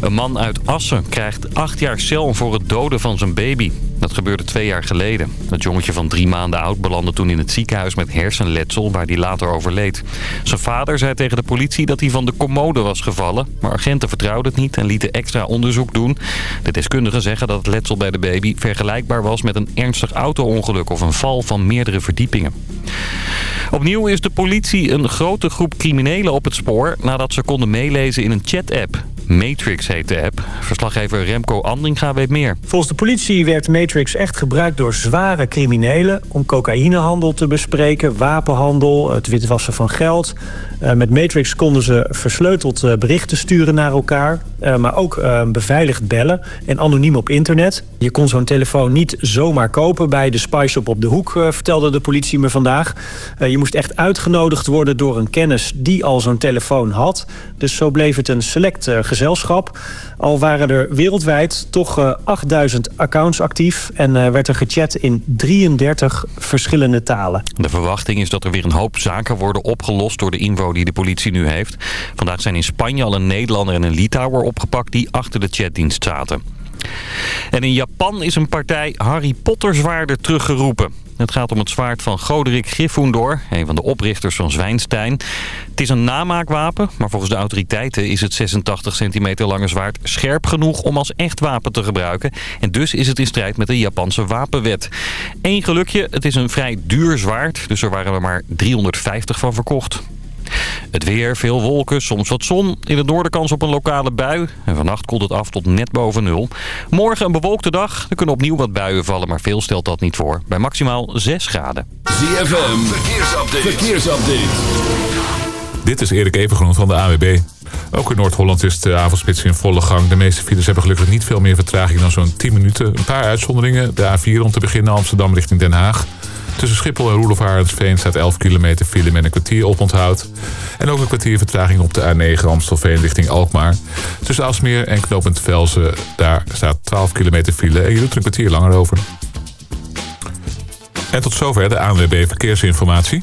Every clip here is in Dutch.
Een man uit Assen krijgt acht jaar cel voor het doden van zijn baby. Dat gebeurde twee jaar geleden. Het jongetje van drie maanden oud belandde toen in het ziekenhuis met hersenletsel waar hij later overleed. Zijn vader zei tegen de politie dat hij van de commode was gevallen. Maar agenten vertrouwden het niet en lieten extra onderzoek doen. De deskundigen zeggen dat het letsel bij de baby vergelijkbaar was met een ernstig auto-ongeluk of een val van meerdere verdiepingen. Opnieuw is de politie een grote groep criminelen op het spoor nadat ze konden meelezen in een chat-app. Matrix heet de app. Verslaggever Remco Andringa weet meer. Volgens de politie werd Matrix echt gebruikt door zware criminelen... om cocaïnehandel te bespreken, wapenhandel, het witwassen van geld. Uh, met Matrix konden ze versleuteld uh, berichten sturen naar elkaar... Uh, maar ook beveiligd bellen en anoniem op internet. Je kon zo'n telefoon niet zomaar kopen bij de Spyshop op de hoek... vertelde de politie me vandaag. je moest echt uitgenodigd worden door een kennis die al zo'n telefoon had. Dus zo bleef het een select gezelschap. Al waren er wereldwijd toch 8000 accounts actief... en werd er gechat in 33 verschillende talen. De verwachting is dat er weer een hoop zaken worden opgelost door de inwoners die de politie nu heeft. Vandaag zijn in Spanje al een Nederlander en een Litouwer opgepakt die achter de chatdienst zaten. En in Japan is een partij Harry Potter zwaarder teruggeroepen. Het gaat om het zwaard van Goderic Gryffindor, een van de oprichters van Zwijnstein. Het is een namaakwapen, maar volgens de autoriteiten is het 86 centimeter lange zwaard scherp genoeg om als echt wapen te gebruiken. En dus is het in strijd met de Japanse wapenwet. Eén gelukje, het is een vrij duur zwaard, dus er waren er maar 350 van verkocht. Het weer, veel wolken, soms wat zon. In het noorden kans op een lokale bui. En vannacht koelt het af tot net boven nul. Morgen een bewolkte dag. Er kunnen opnieuw wat buien vallen, maar veel stelt dat niet voor. Bij maximaal 6 graden. ZFM, verkeersupdate. verkeersupdate. Dit is Erik Evengroen van de AWB. Ook in Noord-Holland is de avondspits in volle gang. De meeste files hebben gelukkig niet veel meer vertraging dan zo'n 10 minuten. Een paar uitzonderingen. De A4 om te beginnen Amsterdam richting Den Haag. Tussen Schiphol en Roelof Arendsveen staat 11 kilometer file met een kwartier oponthoud. En ook een kwartier vertraging op de A9 Amstelveen richting Alkmaar. Tussen Asmeer en Knopend Velzen, daar staat 12 kilometer file en je doet er een kwartier langer over. En tot zover de ANWB Verkeersinformatie.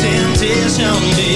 Temptation,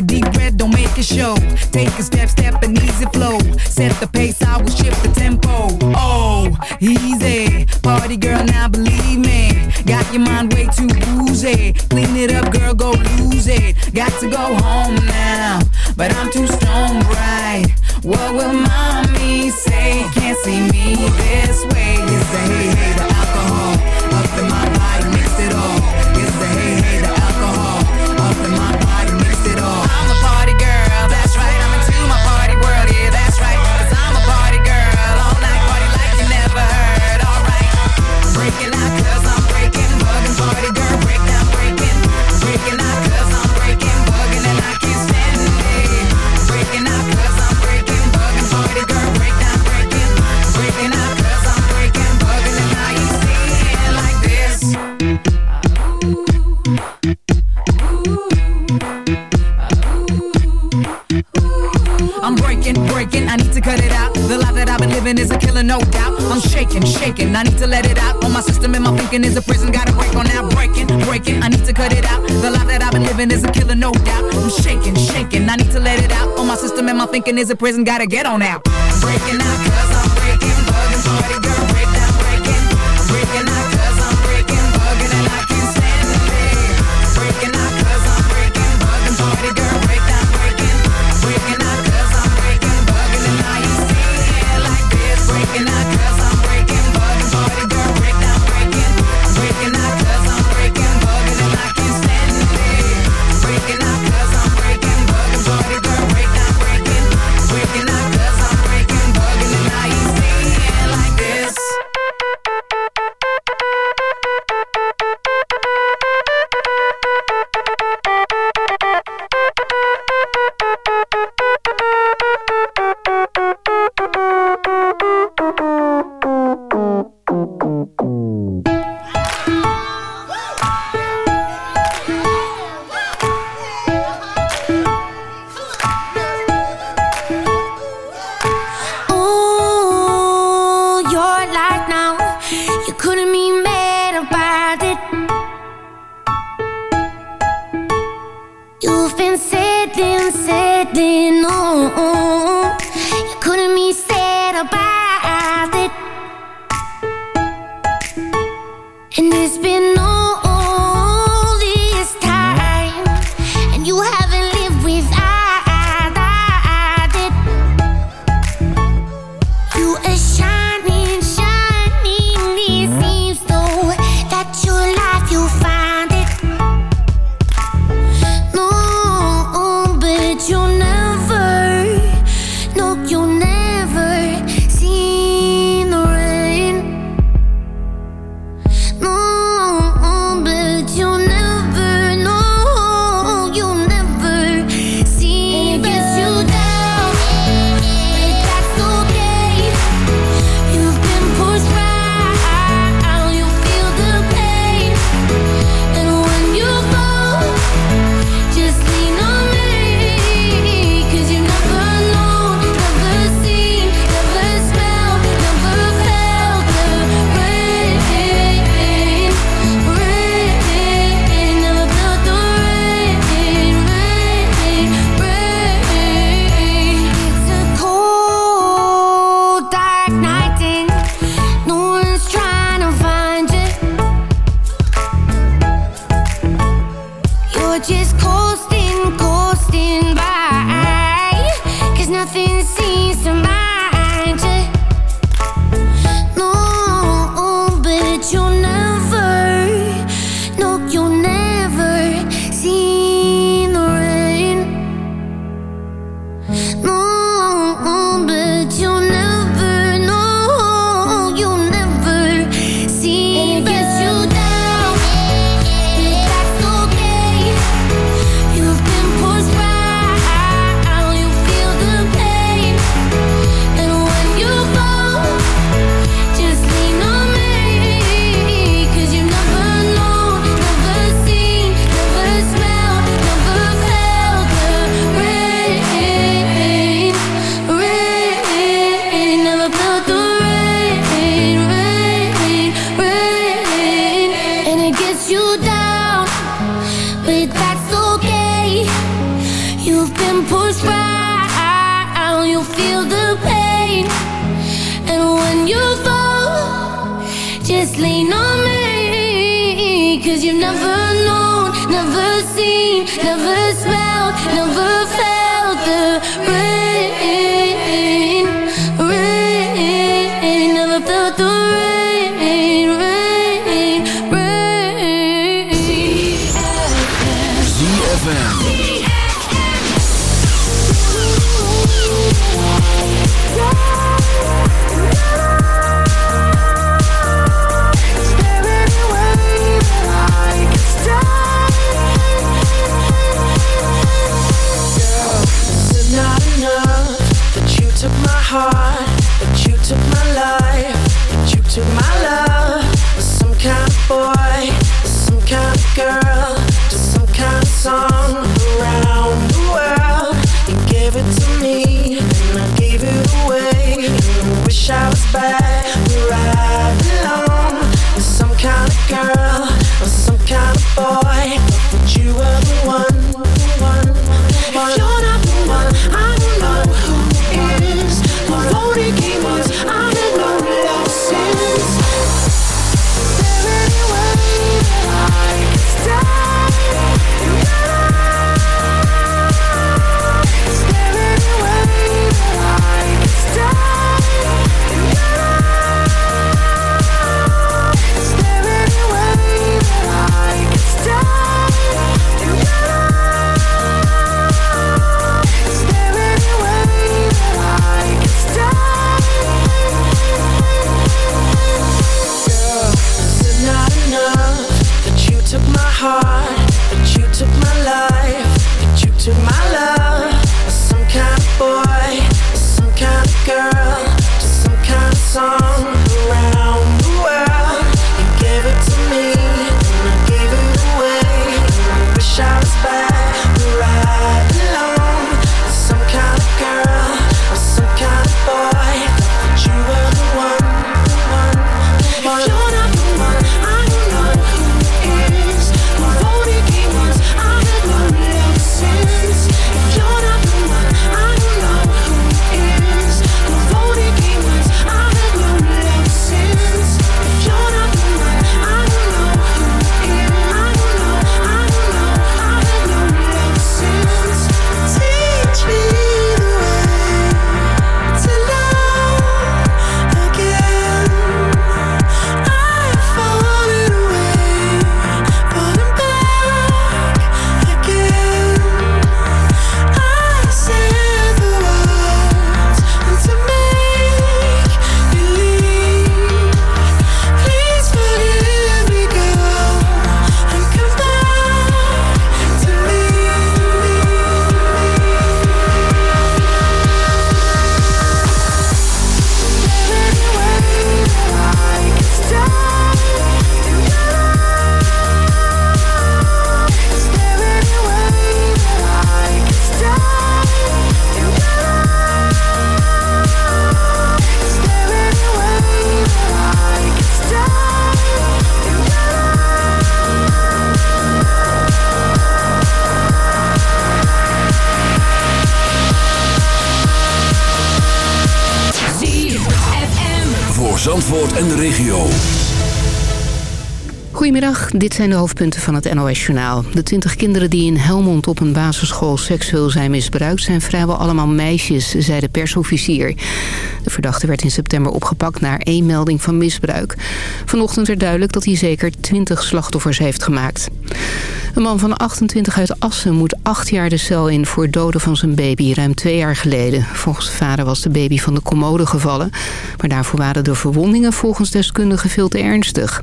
a deep breath, don't make a show. Take a step, step and easy flow. Set the pace. fucking is a prison, gotta get on out. Breaking out cause I'm Dit zijn de hoofdpunten van het NOS-journaal. De 20 kinderen die in Helmond op een basisschool seksueel zijn misbruikt... zijn vrijwel allemaal meisjes, zei de persofficier. De verdachte werd in september opgepakt na één melding van misbruik. Vanochtend werd duidelijk dat hij zeker 20 slachtoffers heeft gemaakt. Een man van 28 uit Assen moet acht jaar de cel in... voor doden van zijn baby ruim twee jaar geleden. Volgens de vader was de baby van de commode gevallen. Maar daarvoor waren de verwondingen volgens deskundigen veel te ernstig.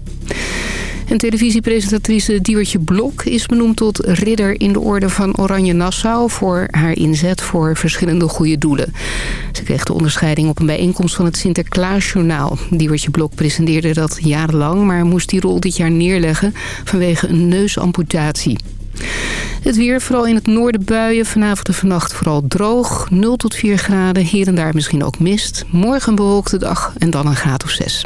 En televisiepresentatrice Diewertje Blok is benoemd tot ridder in de orde van Oranje Nassau... voor haar inzet voor verschillende goede doelen. Ze kreeg de onderscheiding op een bijeenkomst van het Sinterklaasjournaal. Diewertje Blok presenteerde dat jarenlang, maar moest die rol dit jaar neerleggen... vanwege een neusamputatie. Het weer, vooral in het noorden buien. Vanavond en vannacht vooral droog. 0 tot 4 graden, hier en daar misschien ook mist. Morgen bewolkte dag en dan een graad of 6.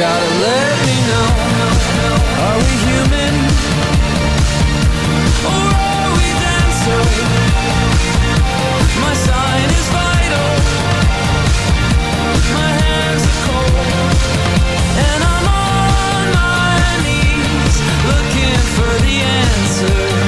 gotta let me know Are we human? Or are we dancing? My sign is vital My hands are cold And I'm on my knees Looking for the answer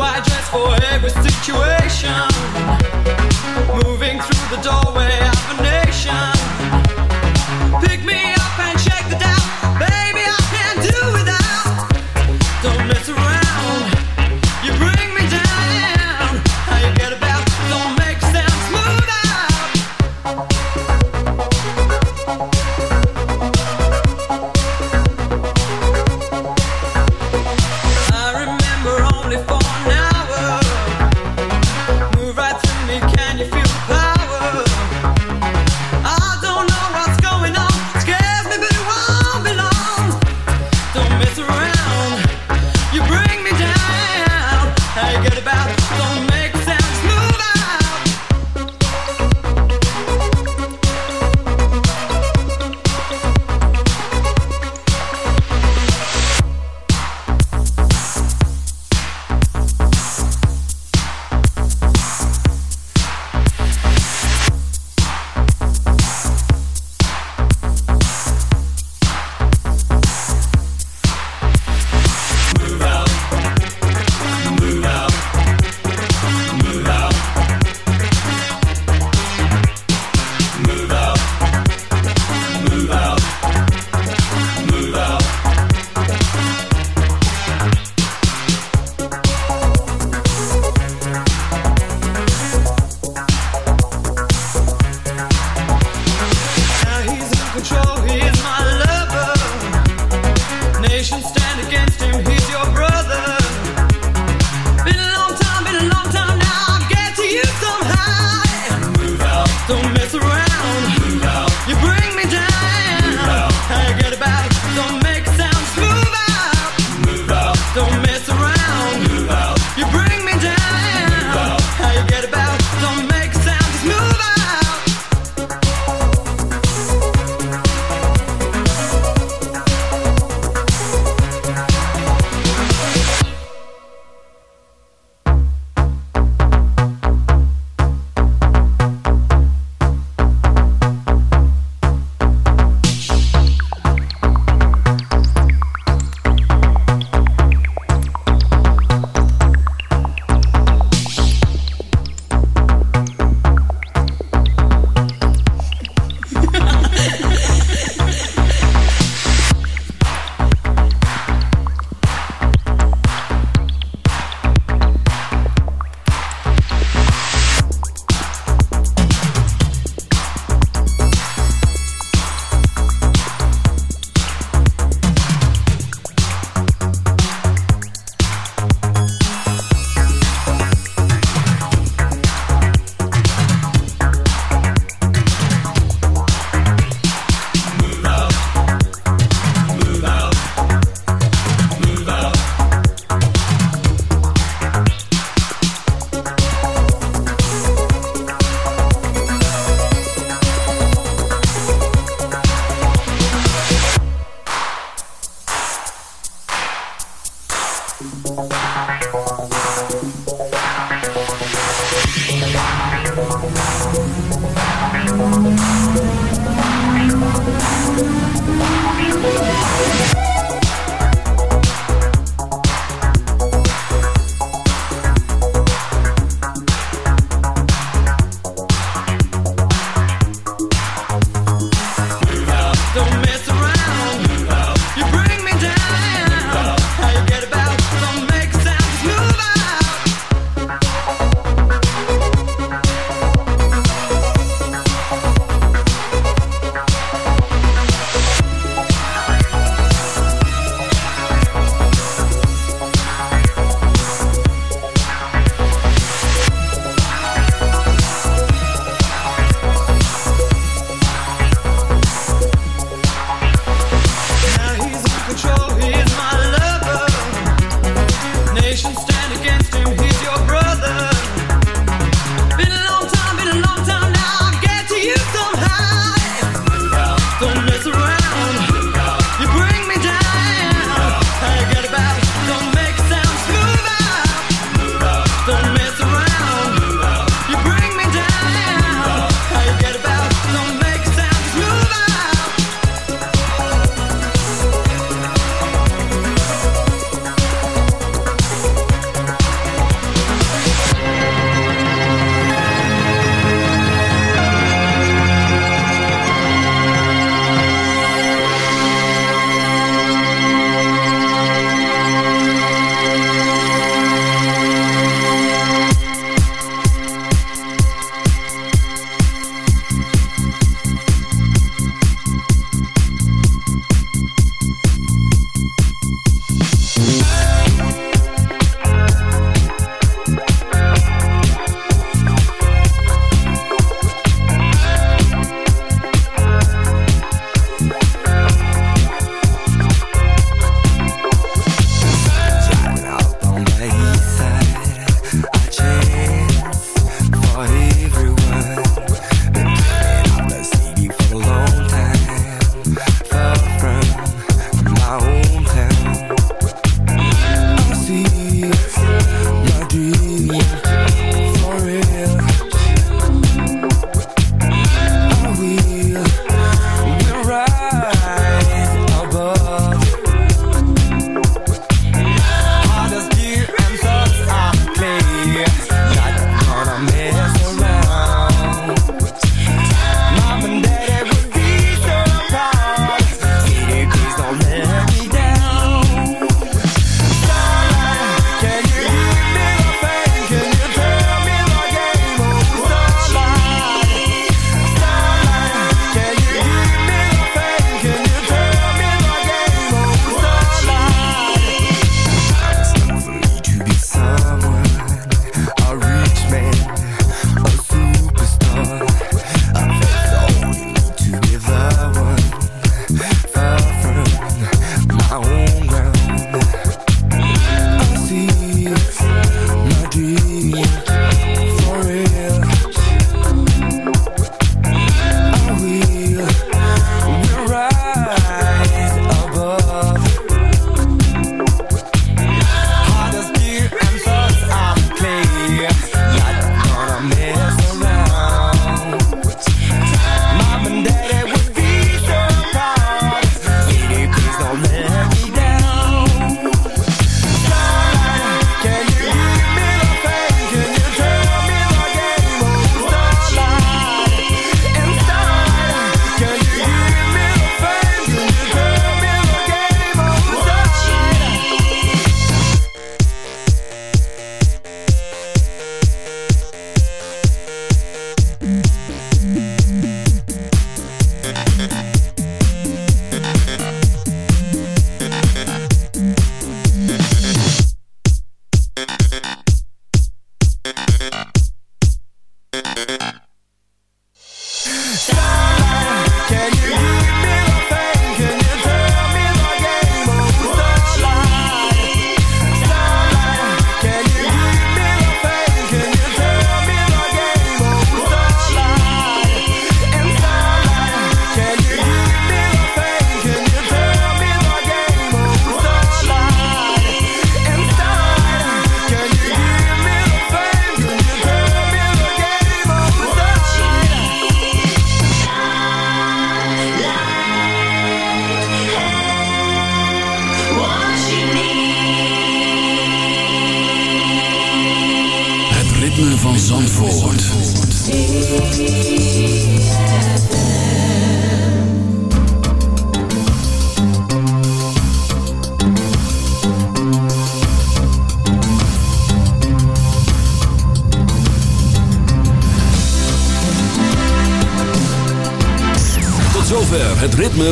I dress for every situation.